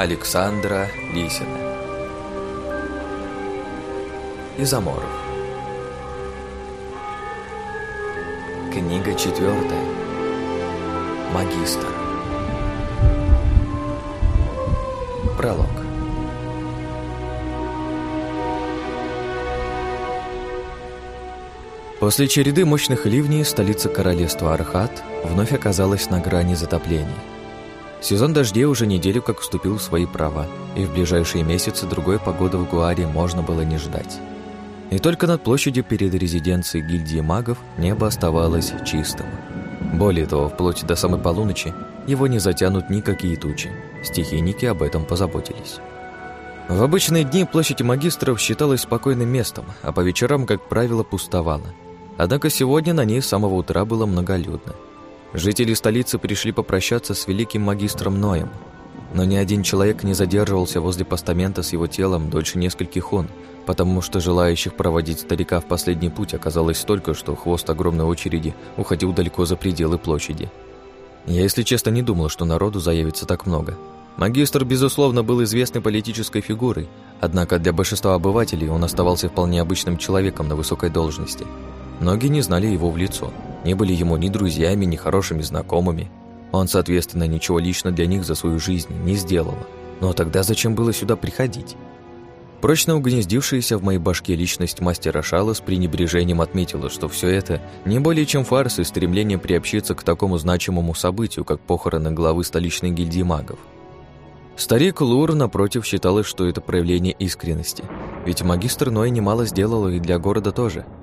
Александра Лисина. Изаморов Книга четвертая. Магистр. Пролог. После череды мощных ливней столица королевства Архат вновь оказалась на грани затопления. Сезон дождей уже неделю как вступил в свои права, и в ближайшие месяцы другой погоды в Гуаре можно было не ждать. И только над площадью перед резиденцией гильдии магов небо оставалось чистым. Более того, вплоть до самой полуночи его не затянут никакие тучи. Стихийники об этом позаботились. В обычные дни площадь магистров считалась спокойным местом, а по вечерам, как правило, пустовала. Однако сегодня на ней с самого утра было многолюдно. Жители столицы пришли попрощаться с великим магистром Ноем, но ни один человек не задерживался возле постамента с его телом дольше нескольких он, потому что желающих проводить старика в последний путь оказалось столько, что хвост огромной очереди уходил далеко за пределы площади. Я, если честно, не думал, что народу заявится так много. Магистр, безусловно, был известной политической фигурой, однако для большинства обывателей он оставался вполне обычным человеком на высокой должности. Многие не знали его в лицо – не были ему ни друзьями, ни хорошими знакомыми. Он, соответственно, ничего лично для них за свою жизнь не сделал. Но тогда зачем было сюда приходить? Прочно угнездившаяся в моей башке личность мастера Шала с пренебрежением отметила, что все это не более чем фарс и стремление приобщиться к такому значимому событию, как похороны главы столичной гильдии магов. Старик Лур, напротив, считал, что это проявление искренности, ведь магистр Ной немало сделал и для города тоже –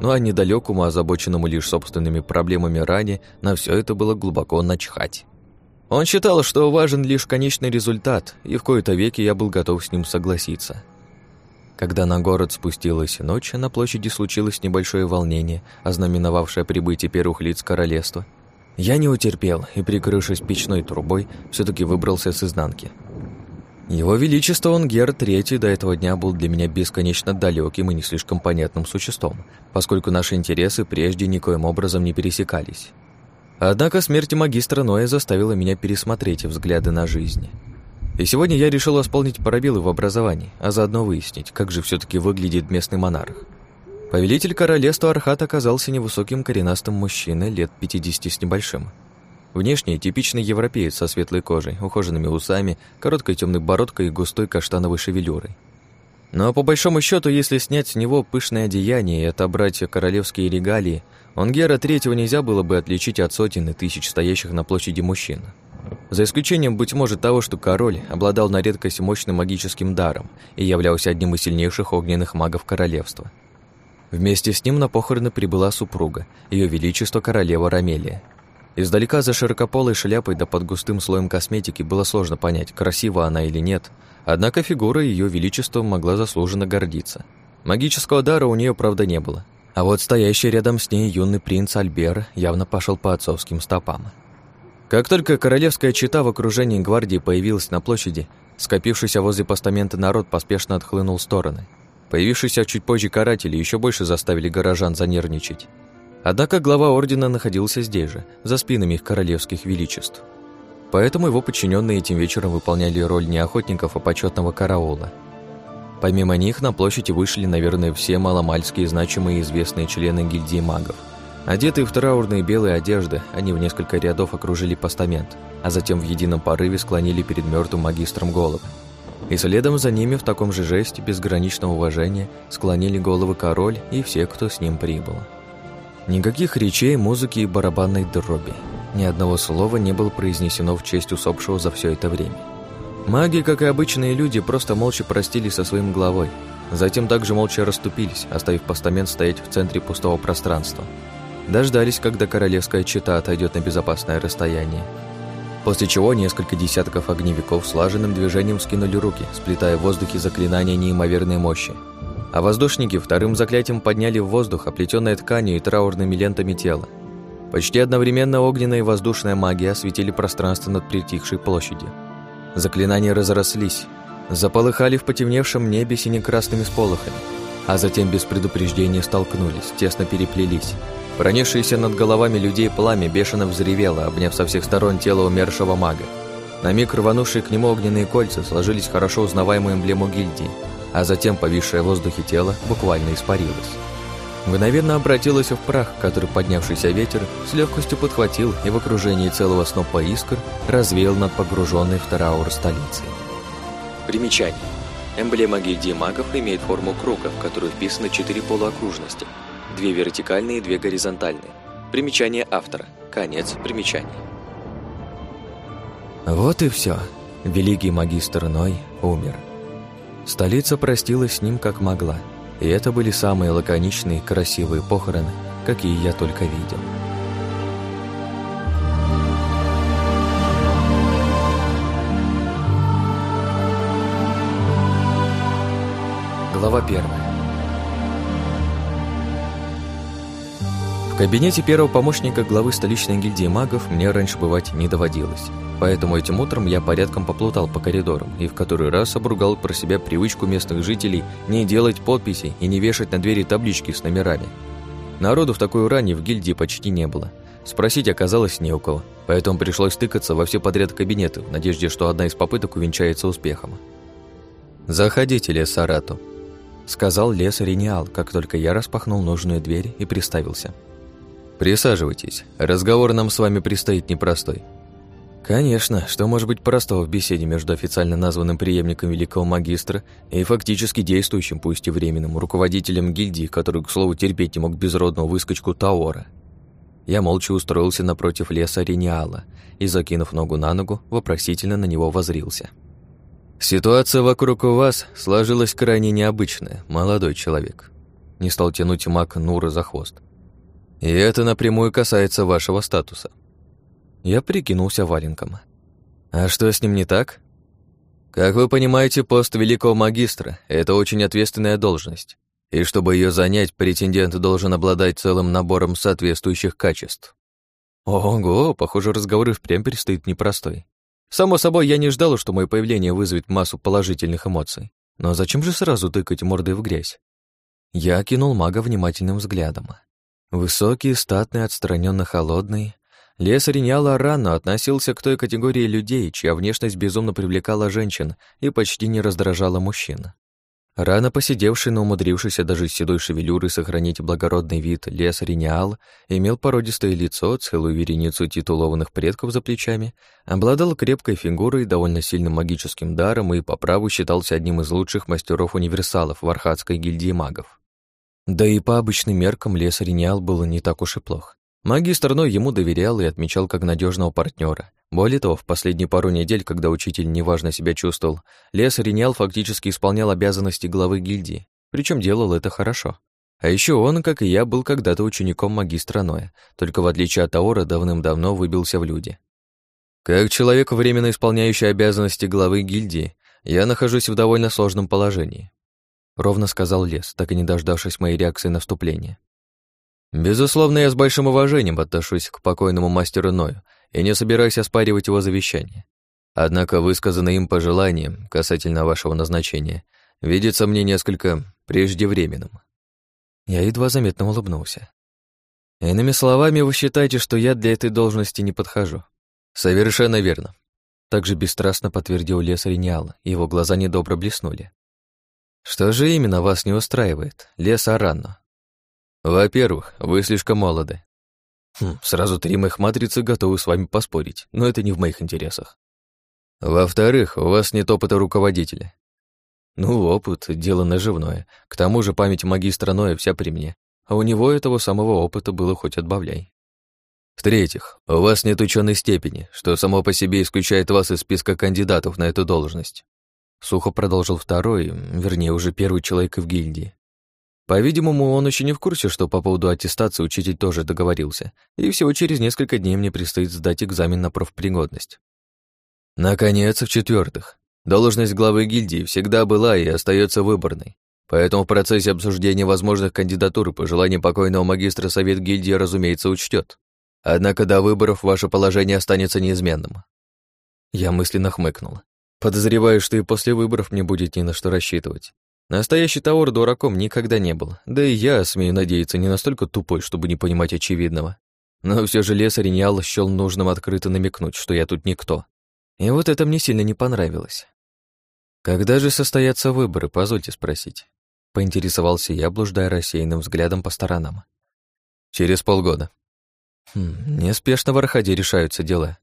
ну а недалекому, озабоченному лишь собственными проблемами ране, на все это было глубоко начхать. Он считал, что важен лишь конечный результат, и в кои-то веки я был готов с ним согласиться. Когда на город спустилась ночь, на площади случилось небольшое волнение, ознаменовавшее прибытие первых лиц королевства. Я не утерпел и, прикрывшись печной трубой, все таки выбрался с изнанки. Его Величество Онгер III до этого дня был для меня бесконечно далеким и не слишком понятным существом, поскольку наши интересы прежде никоим образом не пересекались. Однако смерть магистра Ноя заставила меня пересмотреть взгляды на жизнь. И сегодня я решил восполнить пробелы в образовании, а заодно выяснить, как же все таки выглядит местный монарх. Повелитель королевства Архат оказался невысоким коренастым мужчиной лет 50 с небольшим – Внешне типичный европеец со светлой кожей, ухоженными усами, короткой темной бородкой и густой каштановой шевелюрой. Но по большому счету, если снять с него пышное одеяние и отобрать королевские регалии, Онгера третьего нельзя было бы отличить от сотен и тысяч стоящих на площади мужчин. За исключением, быть может, того, что король обладал на редкость мощным магическим даром и являлся одним из сильнейших огненных магов королевства. Вместе с ним на похороны прибыла супруга, ее величество королева Рамелия – Издалека за широкополой шляпой да под густым слоем косметики было сложно понять, красива она или нет, однако фигура ее величества могла заслуженно гордиться. Магического дара у нее, правда, не было. А вот стоящий рядом с ней юный принц Альбер явно пошел по отцовским стопам. Как только королевская чита в окружении гвардии появилась на площади, скопившийся возле постамента народ поспешно отхлынул в стороны. Появившиеся чуть позже каратели еще больше заставили горожан занервничать. Однако глава ордена находился здесь же, за спинами их королевских величеств. Поэтому его подчиненные этим вечером выполняли роль не охотников, а почетного караула. Помимо них на площади вышли, наверное, все маломальские значимые и известные члены гильдии магов. Одетые в траурные белые одежды, они в несколько рядов окружили постамент, а затем в едином порыве склонили перед мертвым магистром головы. И следом за ними в таком же жесте безграничного уважения склонили головы король и все, кто с ним прибыл. Никаких речей, музыки и барабанной дроби. Ни одного слова не было произнесено в честь усопшего за все это время. Маги, как и обычные люди, просто молча простились со своим главой. Затем также молча расступились, оставив постамент стоять в центре пустого пространства. Дождались, когда королевская чита отойдет на безопасное расстояние. После чего несколько десятков огневиков слаженным движением скинули руки, сплетая в воздухе заклинания неимоверной мощи а воздушники вторым заклятием подняли в воздух оплетенное тканью и траурными лентами тело. Почти одновременно огненная и воздушная магия осветили пространство над притихшей площадью. Заклинания разрослись, заполыхали в потемневшем небе синекрасными сполохами, а затем без предупреждения столкнулись, тесно переплелись. Пронесшееся над головами людей пламя бешено взревело, обняв со всех сторон тело умершего мага. На миг рванувшие к нему огненные кольца сложились хорошо узнаваемую эмблему гильдии, а затем повисшее в воздухе тело буквально испарилось. Мгновенно обратилось в прах, который поднявшийся ветер с легкостью подхватил и в окружении целого снопа искр развеял над погруженной в траур столицей. Примечание. Эмблема гильдии магов имеет форму круга, в которую вписаны четыре полуокружности, две вертикальные и две горизонтальные. Примечание автора. Конец примечания. Вот и все. Великий магистр Ной умер. Столица простилась с ним как могла, и это были самые лаконичные красивые похороны, какие я только видел. Глава первая. В кабинете первого помощника главы столичной гильдии магов мне раньше бывать не доводилось. Поэтому этим утром я порядком поплутал по коридорам и в который раз обругал про себя привычку местных жителей не делать подписей и не вешать на двери таблички с номерами. Народу в такой ране в гильдии почти не было. Спросить оказалось не у кого, поэтому пришлось тыкаться во все подряд кабинеты в надежде, что одна из попыток увенчается успехом. «Заходите, Лес Сарату», — сказал Лес Рениал, как только я распахнул нужную дверь и приставился. «Присаживайтесь. Разговор нам с вами предстоит непростой. Конечно, что может быть простого в беседе между официально названным преемником великого магистра и фактически действующим, пусть и временным, руководителем гильдии, который, к слову, терпеть не мог безродного выскочку Таора. Я молча устроился напротив леса Рениала и, закинув ногу на ногу, вопросительно на него возрился. «Ситуация вокруг вас сложилась крайне необычная, молодой человек», не стал тянуть маг Нура за хвост. «И это напрямую касается вашего статуса». Я прикинулся валенком. А что с ним не так? Как вы понимаете, пост великого магистра — это очень ответственная должность. И чтобы ее занять, претендент должен обладать целым набором соответствующих качеств. Ого, похоже, разговор и впрямь предстоит непростой. Само собой, я не ждал, что мое появление вызовет массу положительных эмоций. Но зачем же сразу тыкать мордой в грязь? Я кинул мага внимательным взглядом. Высокий, статный, отстраненно холодный, Лес Риньяла рано относился к той категории людей, чья внешность безумно привлекала женщин и почти не раздражала мужчин. Рано посидевший, но умудрившийся даже с седой шевелюрой сохранить благородный вид лес Риниал имел породистое лицо, целую вереницу титулованных предков за плечами, обладал крепкой фигурой, довольно сильным магическим даром и по праву считался одним из лучших мастеров-универсалов в Архатской гильдии магов. Да и по обычным меркам лес Риниал был не так уж и плох. Магистр Ной ему доверял и отмечал как надежного партнера. Более того, в последние пару недель, когда учитель неважно себя чувствовал, Лес Ринял фактически исполнял обязанности главы гильдии, причем делал это хорошо. А еще он, как и я, был когда-то учеником магистра Ноя, только в отличие от Таора давным-давно выбился в люди. Как человек, временно исполняющий обязанности главы гильдии, я нахожусь в довольно сложном положении. Ровно сказал Лес, так и не дождавшись моей реакции на вступление. Безусловно, я с большим уважением отношусь к покойному мастеру Ною и не собираюсь оспаривать его завещание. Однако высказанное им пожелание касательно вашего назначения видится мне несколько преждевременным. Я едва заметно улыбнулся. Иными словами, вы считаете, что я для этой должности не подхожу? Совершенно верно. Также бесстрастно подтвердил Лес Риниал, его глаза недобро блеснули. Что же именно вас не устраивает, Лес Аранно? Во-первых, вы слишком молоды. Хм, сразу три моих матрицы готовы с вами поспорить, но это не в моих интересах. Во-вторых, у вас нет опыта руководителя. Ну, опыт — дело наживное. К тому же память магистра Ноя вся при мне, а у него этого самого опыта было хоть отбавляй. В-третьих, у вас нет ученой степени, что само по себе исключает вас из списка кандидатов на эту должность. Сухо продолжил второй, вернее, уже первый человек в гильдии. По-видимому, он еще не в курсе, что по поводу аттестации учитель тоже договорился, и всего через несколько дней мне предстоит сдать экзамен на профпригодность. Наконец, в-четвертых, должность главы гильдии всегда была и остается выборной, поэтому в процессе обсуждения возможных кандидатур по желанию покойного магистра совет гильдии, разумеется, учтет. Однако до выборов ваше положение останется неизменным. Я мысленно хмыкнул. Подозреваю, что и после выборов мне будет не на что рассчитывать. Настоящий Таор дураком никогда не был, да и я, смею надеяться, не настолько тупой, чтобы не понимать очевидного. Но все же лес Риньял счел нужным открыто намекнуть, что я тут никто. И вот это мне сильно не понравилось. «Когда же состоятся выборы, позвольте спросить?» Поинтересовался я, блуждая рассеянным взглядом по сторонам. «Через полгода». Хм, неспешно в Архаде решаются дела.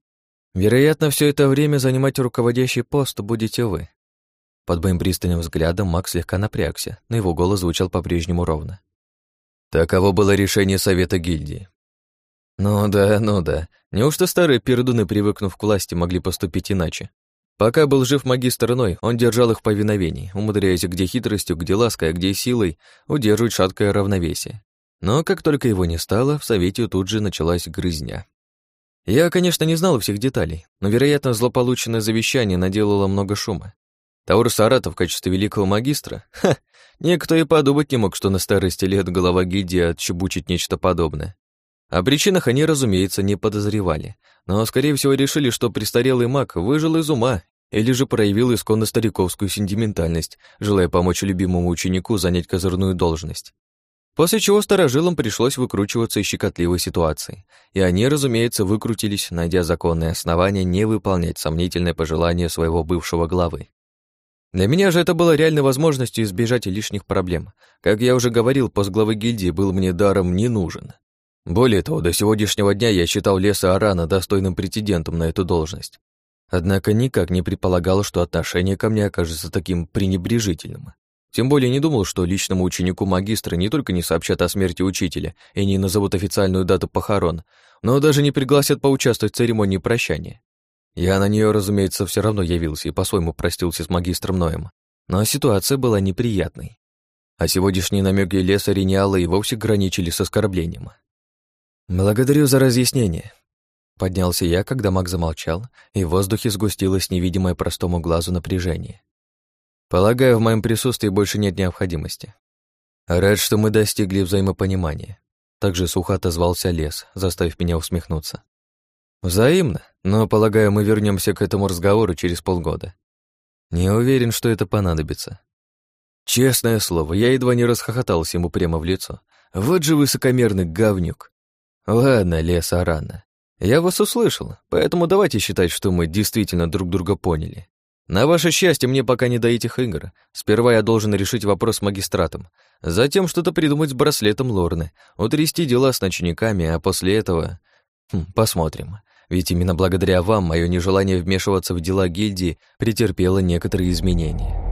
Вероятно, все это время занимать руководящий пост будете вы. Под моим пристальным взглядом Макс слегка напрягся, но его голос звучал по-прежнему ровно. Таково было решение Совета гильдии. Ну да, ну да. Неужто старые пердуны, привыкнув к власти, могли поступить иначе? Пока был жив магистр Ной, он держал их в повиновении, умудряясь где хитростью, где лаской, а где силой удерживать шаткое равновесие. Но как только его не стало, в Совете тут же началась грызня. Я, конечно, не знал всех деталей, но, вероятно, злополученное завещание наделало много шума. Таур Сарата в качестве великого магистра? Ха! Никто и подумать не мог, что на старости лет голова гильдии отчебучит нечто подобное. О причинах они, разумеется, не подозревали, но, скорее всего, решили, что престарелый маг выжил из ума или же проявил исконно стариковскую сентиментальность, желая помочь любимому ученику занять козырную должность. После чего старожилам пришлось выкручиваться из щекотливой ситуации, и они, разумеется, выкрутились, найдя законные основания не выполнять сомнительное пожелание своего бывшего главы. Для меня же это было реальной возможностью избежать лишних проблем. Как я уже говорил, пост главы гильдии был мне даром не нужен. Более того, до сегодняшнего дня я считал Леса Арана достойным претендентом на эту должность. Однако никак не предполагал, что отношение ко мне окажется таким пренебрежительным. Тем более не думал, что личному ученику магистра не только не сообщат о смерти учителя и не назовут официальную дату похорон, но даже не пригласят поучаствовать в церемонии прощания. Я на нее, разумеется, все равно явился и по-своему простился с магистром Ноем. Но ситуация была неприятной. А сегодняшние намеки леса Рениала и вовсе граничили с оскорблением. «Благодарю за разъяснение», — поднялся я, когда маг замолчал, и в воздухе сгустилось невидимое простому глазу напряжение. Полагаю, в моем присутствии больше нет необходимости. Рад, что мы достигли взаимопонимания. Также сухо отозвался лес, заставив меня усмехнуться. Взаимно, но, полагаю, мы вернемся к этому разговору через полгода. Не уверен, что это понадобится. Честное слово, я едва не расхохотался ему прямо в лицо. Вот же высокомерный говнюк. Ладно, лес Арана. Я вас услышал, поэтому давайте считать, что мы действительно друг друга поняли. На ваше счастье, мне пока не до этих игр. Сперва я должен решить вопрос с магистратом, затем что-то придумать с браслетом Лорны, утрясти дела с ночниками, а после этого... Хм, посмотрим. Ведь именно благодаря вам мое нежелание вмешиваться в дела гильдии претерпело некоторые изменения.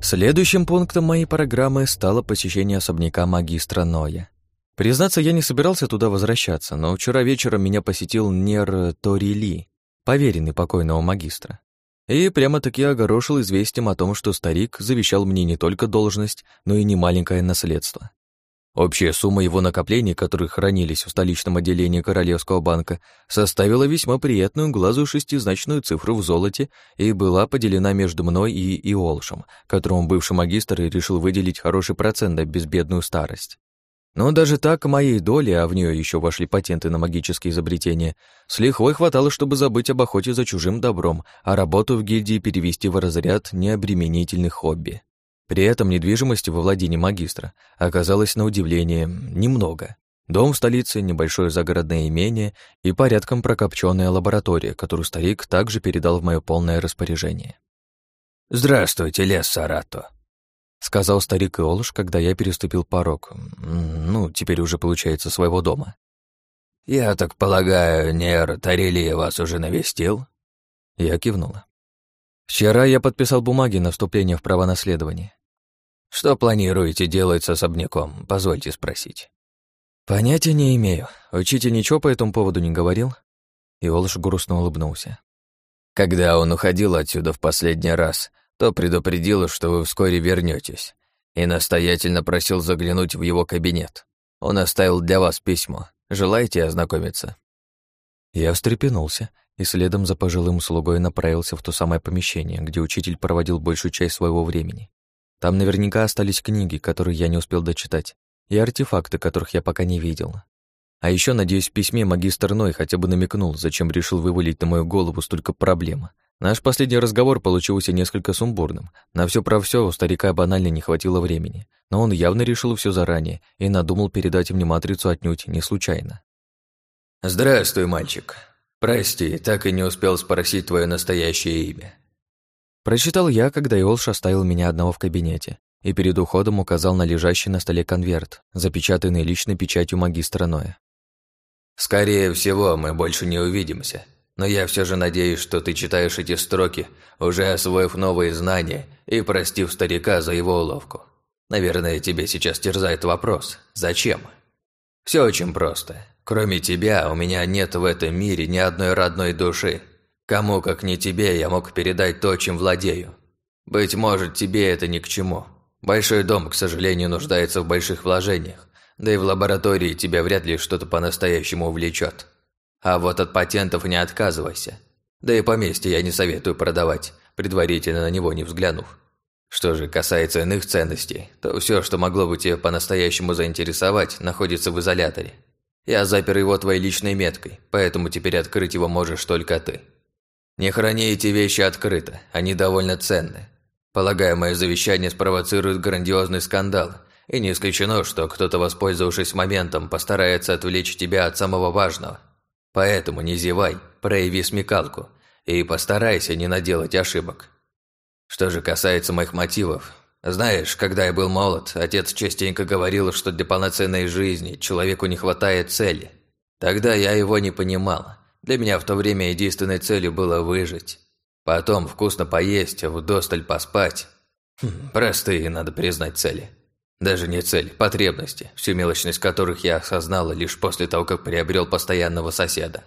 Следующим пунктом моей программы стало посещение особняка магистра Ноя. Признаться, я не собирался туда возвращаться, но вчера вечером меня посетил Нер Торили, поверенный покойного магистра. И прямо-таки огорошил известием о том, что старик завещал мне не только должность, но и немаленькое наследство. Общая сумма его накоплений, которые хранились в столичном отделении Королевского банка, составила весьма приятную глазу шестизначную цифру в золоте и была поделена между мной и Иолшем, которому бывший магистр решил выделить хороший процент на безбедную старость. Но даже так моей доли, а в нее еще вошли патенты на магические изобретения, с лихвой хватало, чтобы забыть об охоте за чужим добром, а работу в гильдии перевести в разряд необременительных хобби. При этом недвижимости во владении магистра оказалось на удивление немного. Дом в столице, небольшое загородное имение и порядком прокопченная лаборатория, которую старик также передал в мое полное распоряжение. «Здравствуйте, лес Сарато», сказал старик Иолш, когда я переступил порог. Ну, теперь уже получается своего дома. «Я так полагаю, Нер Тарелия вас уже навестил?» Я кивнула. «Вчера я подписал бумаги на вступление в право наследования». «Что планируете делать с особняком, позвольте спросить?» «Понятия не имею. Учитель ничего по этому поводу не говорил?» Иолш грустно улыбнулся. «Когда он уходил отсюда в последний раз, то предупредил, что вы вскоре вернетесь, и настоятельно просил заглянуть в его кабинет. Он оставил для вас письмо. Желаете ознакомиться?» Я встрепенулся и следом за пожилым слугой направился в то самое помещение, где учитель проводил большую часть своего времени. Там наверняка остались книги, которые я не успел дочитать, и артефакты, которых я пока не видел. А еще, надеюсь, в письме магистр Ной хотя бы намекнул, зачем решил вывалить на мою голову столько проблем. Наш последний разговор получился несколько сумбурным. На все про все у старика банально не хватило времени, но он явно решил все заранее и надумал передать мне матрицу отнюдь не случайно. «Здравствуй, мальчик. Прости, так и не успел спросить твое настоящее имя». Прочитал я, когда Иолш оставил меня одного в кабинете и перед уходом указал на лежащий на столе конверт, запечатанный личной печатью магистра Ноя. «Скорее всего, мы больше не увидимся, но я все же надеюсь, что ты читаешь эти строки, уже освоив новые знания и простив старика за его уловку. Наверное, тебе сейчас терзает вопрос «Зачем?». Все очень просто. Кроме тебя, у меня нет в этом мире ни одной родной души. Кому, как не тебе, я мог передать то, чем владею. Быть может, тебе это ни к чему. Большой дом, к сожалению, нуждается в больших вложениях, да и в лаборатории тебя вряд ли что-то по-настоящему увлечет. А вот от патентов не отказывайся. Да и поместье я не советую продавать, предварительно на него не взглянув. Что же касается иных ценностей, то все, что могло бы тебя по-настоящему заинтересовать, находится в изоляторе. Я запер его твоей личной меткой, поэтому теперь открыть его можешь только ты. Не храни эти вещи открыто, они довольно ценны. Полагаю, мое завещание спровоцирует грандиозный скандал, и не исключено, что кто-то, воспользовавшись моментом, постарается отвлечь тебя от самого важного. Поэтому не зевай, прояви смекалку и постарайся не наделать ошибок. Что же касается моих мотивов, знаешь, когда я был молод, отец частенько говорил, что для полноценной жизни человеку не хватает цели. Тогда я его не понимал. Для меня в то время единственной целью было выжить. Потом вкусно поесть, вдосталь поспать. Хм, простые, надо признать, цели. Даже не цель, потребности, всю мелочность которых я осознала лишь после того, как приобрел постоянного соседа.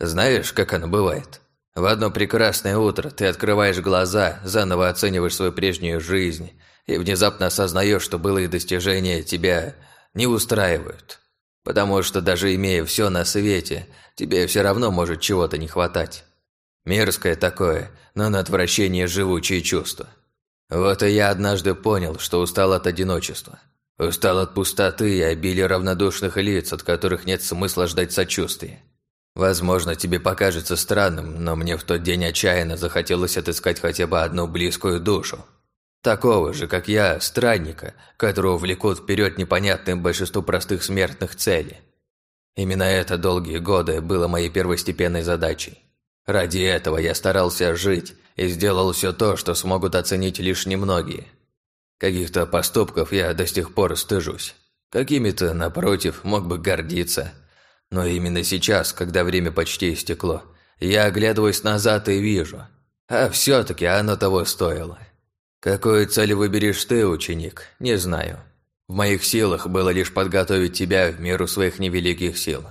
Знаешь, как оно бывает? В одно прекрасное утро ты открываешь глаза, заново оцениваешь свою прежнюю жизнь и внезапно осознаешь, что былые достижения тебя не устраивают. Потому что даже имея все на свете, тебе все равно может чего-то не хватать. Мерзкое такое, но на отвращение живучее чувство. Вот и я однажды понял, что устал от одиночества. Устал от пустоты и обилия равнодушных лиц, от которых нет смысла ждать сочувствия. Возможно, тебе покажется странным, но мне в тот день отчаянно захотелось отыскать хотя бы одну близкую душу. Такого же, как я, странника, которого влекут вперед непонятным большинству простых смертных целей. Именно это долгие годы было моей первостепенной задачей. Ради этого я старался жить и сделал все то, что смогут оценить лишь немногие. Каких-то поступков я до сих пор стыжусь. Какими-то, напротив, мог бы гордиться. Но именно сейчас, когда время почти истекло, я оглядываюсь назад и вижу. А все-таки оно того стоило. Какую цель выберешь ты, ученик, не знаю. В моих силах было лишь подготовить тебя в меру своих невеликих сил.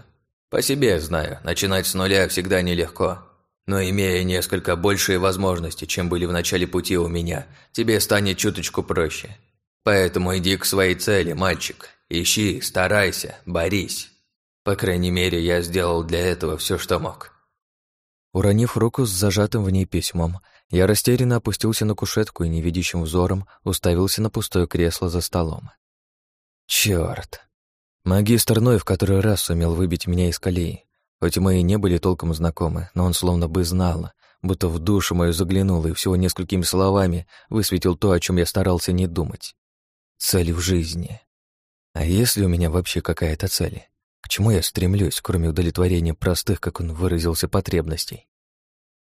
По себе знаю, начинать с нуля всегда нелегко. Но имея несколько большие возможности, чем были в начале пути у меня, тебе станет чуточку проще. Поэтому иди к своей цели, мальчик. Ищи, старайся, борись. По крайней мере, я сделал для этого все, что мог. Уронив руку с зажатым в ней письмом, я растерянно опустился на кушетку и невидящим взором уставился на пустое кресло за столом. Чёрт! Магистр Ной в который раз сумел выбить меня из колеи. Хоть мы и не были толком знакомы, но он словно бы знал, будто в душу мою заглянул и всего несколькими словами высветил то, о чем я старался не думать. Цель в жизни. А есть ли у меня вообще какая-то цель? К чему я стремлюсь, кроме удовлетворения простых, как он выразился, потребностей?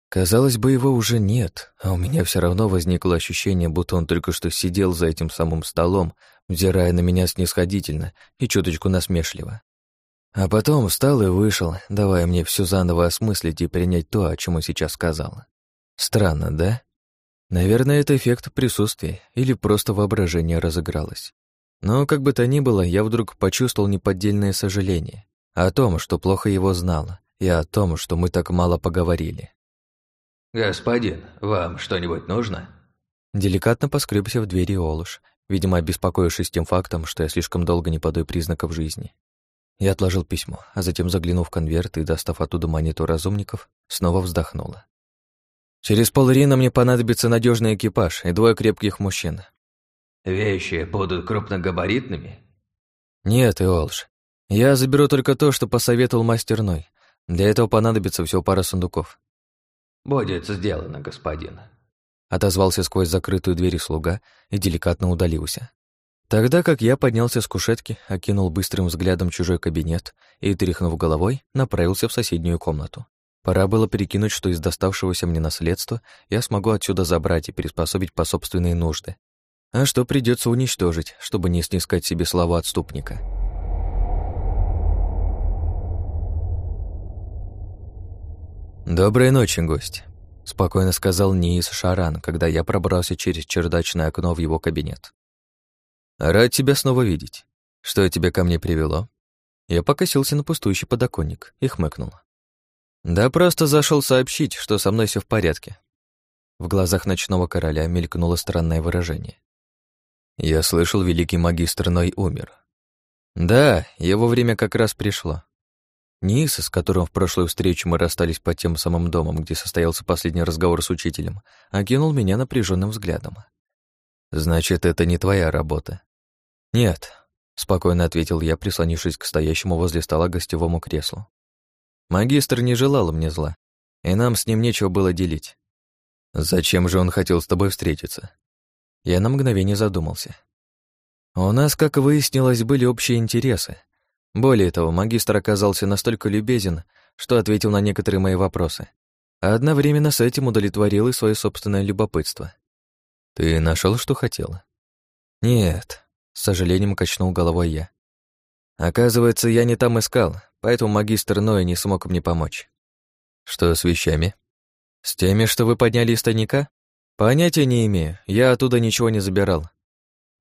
Казалось бы, его уже нет, а у меня все равно возникло ощущение, будто он только что сидел за этим самым столом, взирая на меня снисходительно и чуточку насмешливо. А потом встал и вышел, давая мне все заново осмыслить и принять то, о чем он сейчас сказал. Странно, да? Наверное, это эффект присутствия или просто воображение разыгралось. Но, как бы то ни было, я вдруг почувствовал неподдельное сожаление о том, что плохо его знала, и о том, что мы так мало поговорили. «Господин, вам что-нибудь нужно?» Деликатно поскребся в двери Олуш, видимо, обеспокоившись тем фактом, что я слишком долго не подаю признаков жизни. Я отложил письмо, а затем, заглянув в конверт и достав оттуда монету разумников, снова вздохнула. «Через полрина мне понадобится надежный экипаж и двое крепких мужчин». «Вещи будут крупногабаритными?» «Нет, Иолж. Я заберу только то, что посоветовал мастер Ной. Для этого понадобится всего пара сундуков». «Будет сделано, господин», — отозвался сквозь закрытую дверь слуга и деликатно удалился. Тогда как я поднялся с кушетки, окинул быстрым взглядом чужой кабинет и, тряхнув головой, направился в соседнюю комнату. Пора было перекинуть, что из доставшегося мне наследства я смогу отсюда забрать и приспособить по собственные нужды. А что придется уничтожить, чтобы не снискать себе слова отступника. «Доброй ночи, гость», — спокойно сказал Ниис Шаран, когда я пробрался через чердачное окно в его кабинет. «Рад тебя снова видеть. Что тебя ко мне привело?» Я покосился на пустующий подоконник и хмыкнул. «Да просто зашел сообщить, что со мной все в порядке». В глазах ночного короля мелькнуло странное выражение. «Я слышал, великий магистр Ной умер». «Да, его время как раз пришло. Низ, с которым в прошлую встречу мы расстались под тем самым домом, где состоялся последний разговор с учителем, окинул меня напряженным взглядом. «Значит, это не твоя работа?» «Нет», — спокойно ответил я, прислонившись к стоящему возле стола гостевому креслу. «Магистр не желал мне зла, и нам с ним нечего было делить». «Зачем же он хотел с тобой встретиться?» Я на мгновение задумался. «У нас, как выяснилось, были общие интересы. Более того, магистр оказался настолько любезен, что ответил на некоторые мои вопросы, а одновременно с этим удовлетворил и свое собственное любопытство. «Ты нашел, что хотела?» «Нет», с сожалением качнул головой я. Оказывается, я не там искал, поэтому магистр Ноя не смог мне помочь. Что с вещами? С теми, что вы подняли из тайника? Понятия не имею, я оттуда ничего не забирал.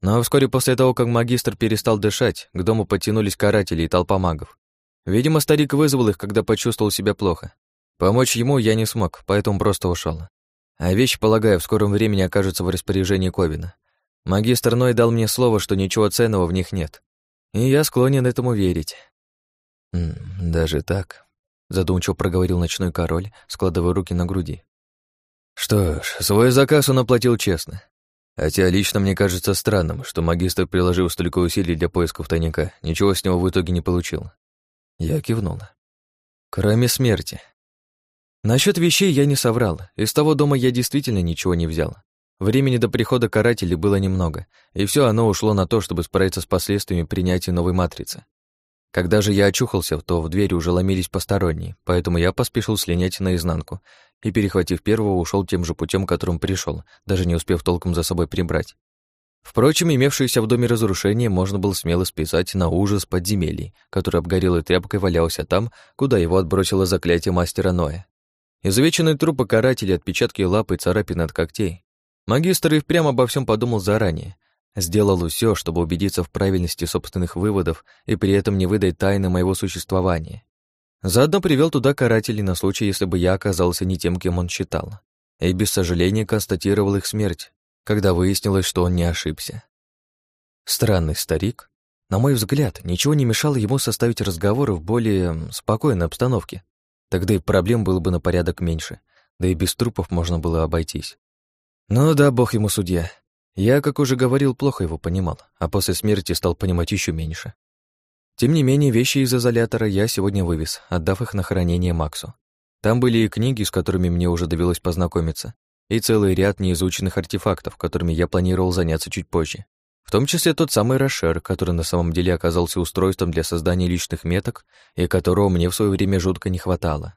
Но вскоре после того, как магистр перестал дышать, к дому подтянулись каратели и толпа магов. Видимо, старик вызвал их, когда почувствовал себя плохо. Помочь ему я не смог, поэтому просто ушел. А вещи, полагаю, в скором времени окажутся в распоряжении Ковина. Магистр Ной дал мне слово, что ничего ценного в них нет. И я склонен этому верить. «Даже так?» — задумчиво проговорил ночной король, складывая руки на груди. «Что ж, свой заказ он оплатил честно. Хотя лично мне кажется странным, что магистр приложил столько усилий для поисков тайника, ничего с него в итоге не получил». Я кивнула. «Кроме смерти. Насчет вещей я не соврал. Из того дома я действительно ничего не взял. Времени до прихода карателей было немного, и все оно ушло на то, чтобы справиться с последствиями принятия новой матрицы. Когда же я очухался, то в дверь уже ломились посторонние, поэтому я поспешил слинять наизнанку и, перехватив первого, ушел тем же путем, которым пришел, даже не успев толком за собой прибрать. Впрочем, имевшееся в доме разрушение можно было смело списать на ужас подземелий, который обгорелой тряпкой валялся там, куда его отбросило заклятие мастера Ноя. Изувеченные трупы карателей, отпечатки лап и царапины от когтей Магистр и впрямь обо всем подумал заранее. Сделал все, чтобы убедиться в правильности собственных выводов и при этом не выдать тайны моего существования. Заодно привел туда карателей на случай, если бы я оказался не тем, кем он считал. И без сожаления констатировал их смерть, когда выяснилось, что он не ошибся. Странный старик. На мой взгляд, ничего не мешало ему составить разговор в более спокойной обстановке. Тогда и проблем было бы на порядок меньше, да и без трупов можно было обойтись. Ну да, бог ему судья. Я, как уже говорил, плохо его понимал, а после смерти стал понимать еще меньше. Тем не менее, вещи из изолятора я сегодня вывез, отдав их на хранение Максу. Там были и книги, с которыми мне уже довелось познакомиться, и целый ряд неизученных артефактов, которыми я планировал заняться чуть позже. В том числе тот самый Рошер, который на самом деле оказался устройством для создания личных меток и которого мне в свое время жутко не хватало.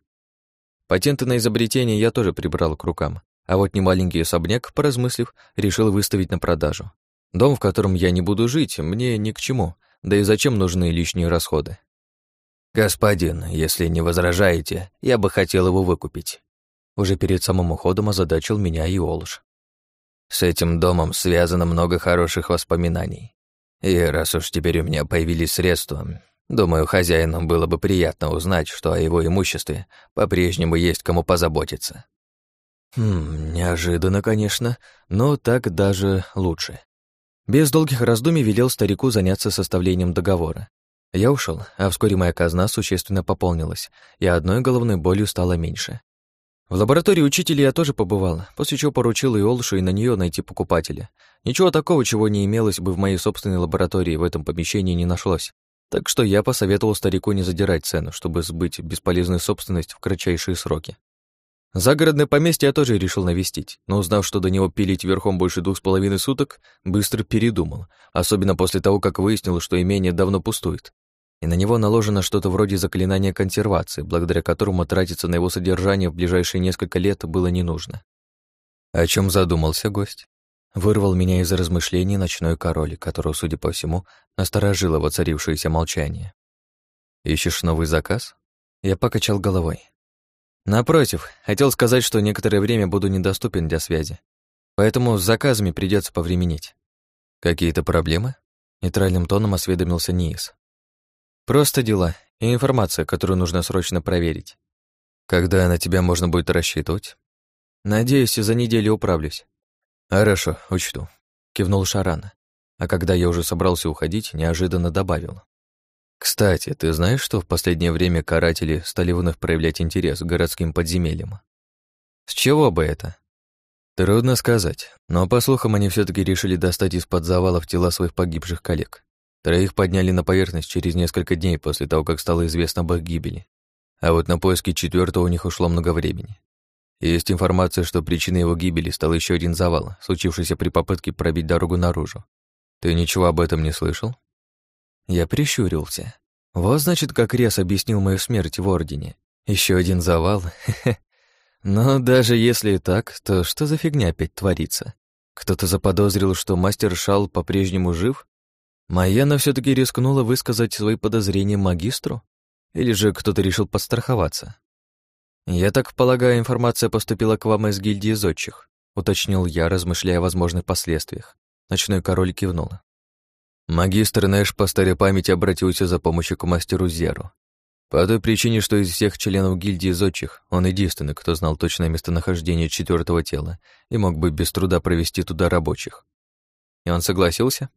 Патенты на изобретение я тоже прибрал к рукам, а вот немаленький особняк, поразмыслив, решил выставить на продажу. Дом, в котором я не буду жить, мне ни к чему, да и зачем нужны лишние расходы? «Господин, если не возражаете, я бы хотел его выкупить». Уже перед самым уходом озадачил меня и Олж. «С этим домом связано много хороших воспоминаний. И раз уж теперь у меня появились средства, думаю, хозяину было бы приятно узнать, что о его имуществе по-прежнему есть кому позаботиться». Хм, неожиданно, конечно, но так даже лучше. Без долгих раздумий велел старику заняться составлением договора. Я ушел, а вскоре моя казна существенно пополнилась, и одной головной болью стало меньше. В лаборатории учителя я тоже побывал, после чего поручил и и на нее найти покупателя. Ничего такого, чего не имелось бы в моей собственной лаборатории, в этом помещении не нашлось. Так что я посоветовал старику не задирать цену, чтобы сбыть бесполезную собственность в кратчайшие сроки. Загородное поместье я тоже решил навестить, но узнав, что до него пилить верхом больше двух с половиной суток, быстро передумал, особенно после того, как выяснил, что имение давно пустует, и на него наложено что-то вроде заклинания консервации, благодаря которому тратиться на его содержание в ближайшие несколько лет было не нужно. О чем задумался гость? Вырвал меня из размышлений ночной король, которого, судя по всему, насторожило воцарившееся молчание. «Ищешь новый заказ?» Я покачал головой. Напротив, хотел сказать, что некоторое время буду недоступен для связи. Поэтому с заказами придется повременить. Какие-то проблемы? Нейтральным тоном осведомился Ниис. Просто дела и информация, которую нужно срочно проверить. Когда на тебя можно будет рассчитывать? Надеюсь, за неделю управлюсь. Хорошо, учту. Кивнул Шаран. А когда я уже собрался уходить, неожиданно добавил. Кстати, ты знаешь, что в последнее время каратели стали вновь проявлять интерес к городским подземельям? С чего бы это? Трудно сказать, но, по слухам, они все таки решили достать из-под завалов тела своих погибших коллег. Троих подняли на поверхность через несколько дней после того, как стало известно об их гибели. А вот на поиски четвертого у них ушло много времени. Есть информация, что причиной его гибели стал еще один завал, случившийся при попытке пробить дорогу наружу. Ты ничего об этом не слышал? Я прищурился. Вот значит, как Рес объяснил мою смерть в Ордене. Еще один завал. Но даже если так, то что за фигня опять творится? Кто-то заподозрил, что мастер Шал по-прежнему жив? Майяна все таки рискнула высказать свои подозрения магистру? Или же кто-то решил подстраховаться? «Я так полагаю, информация поступила к вам из гильдии зодчих», уточнил я, размышляя о возможных последствиях. Ночной король кивнула. Магистр Нэш по старой памяти обратился за помощью к мастеру Зеру. По той причине, что из всех членов гильдии зодчих он единственный, кто знал точное местонахождение четвертого тела и мог бы без труда провести туда рабочих. И он согласился?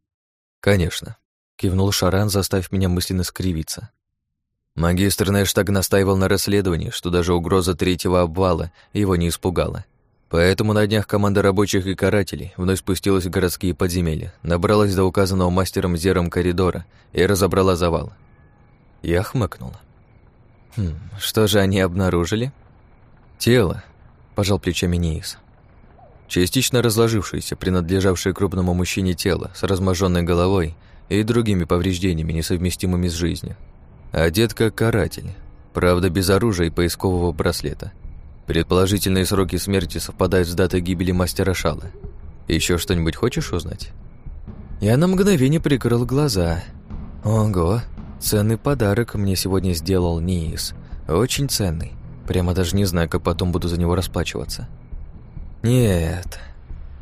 Конечно. Кивнул Шаран, заставив меня мысленно скривиться. Магистр Нэш так настаивал на расследовании, что даже угроза третьего обвала его не испугала. Поэтому на днях команда рабочих и карателей вновь спустилась в городские подземелья, набралась до указанного мастером Зером коридора и разобрала завал. Я хмыкнул. Хм, что же они обнаружили? Тело, пожал плечами Ниис. Частично разложившееся, принадлежавшее крупному мужчине тело с разможженной головой и другими повреждениями, несовместимыми с жизнью. Одет как каратель, правда без оружия и поискового браслета – Предположительные сроки смерти совпадают с датой гибели мастера Шала. Еще что-нибудь хочешь узнать? Я на мгновение прикрыл глаза. Ого, ценный подарок мне сегодня сделал Ниис. Очень ценный. Прямо даже не знаю, как потом буду за него расплачиваться. Нет,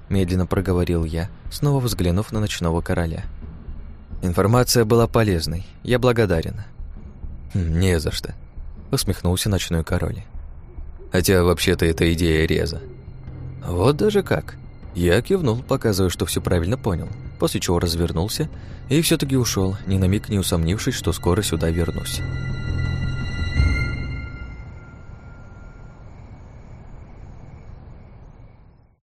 медленно проговорил я, снова взглянув на ночного короля. Информация была полезной, я благодарен. «Хм, «Не за что», — усмехнулся ночной король. Хотя вообще-то это идея Реза. Вот даже как. Я кивнул, показывая, что все правильно понял, после чего развернулся и все таки ушел, ни на миг не усомнившись, что скоро сюда вернусь.